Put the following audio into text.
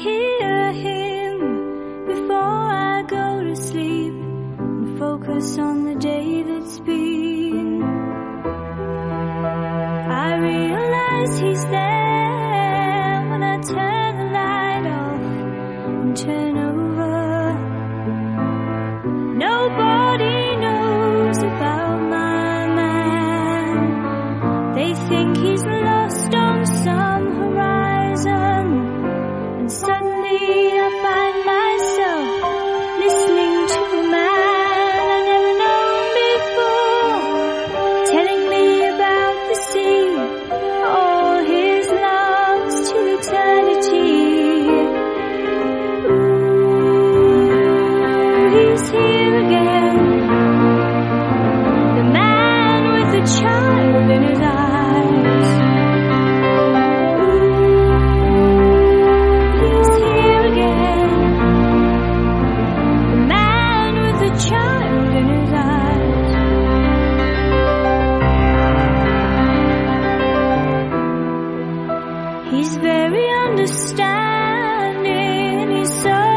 hear him before I go to sleep and focus on the day that's been. I realize he's there when I turn. He's very understanding. He's so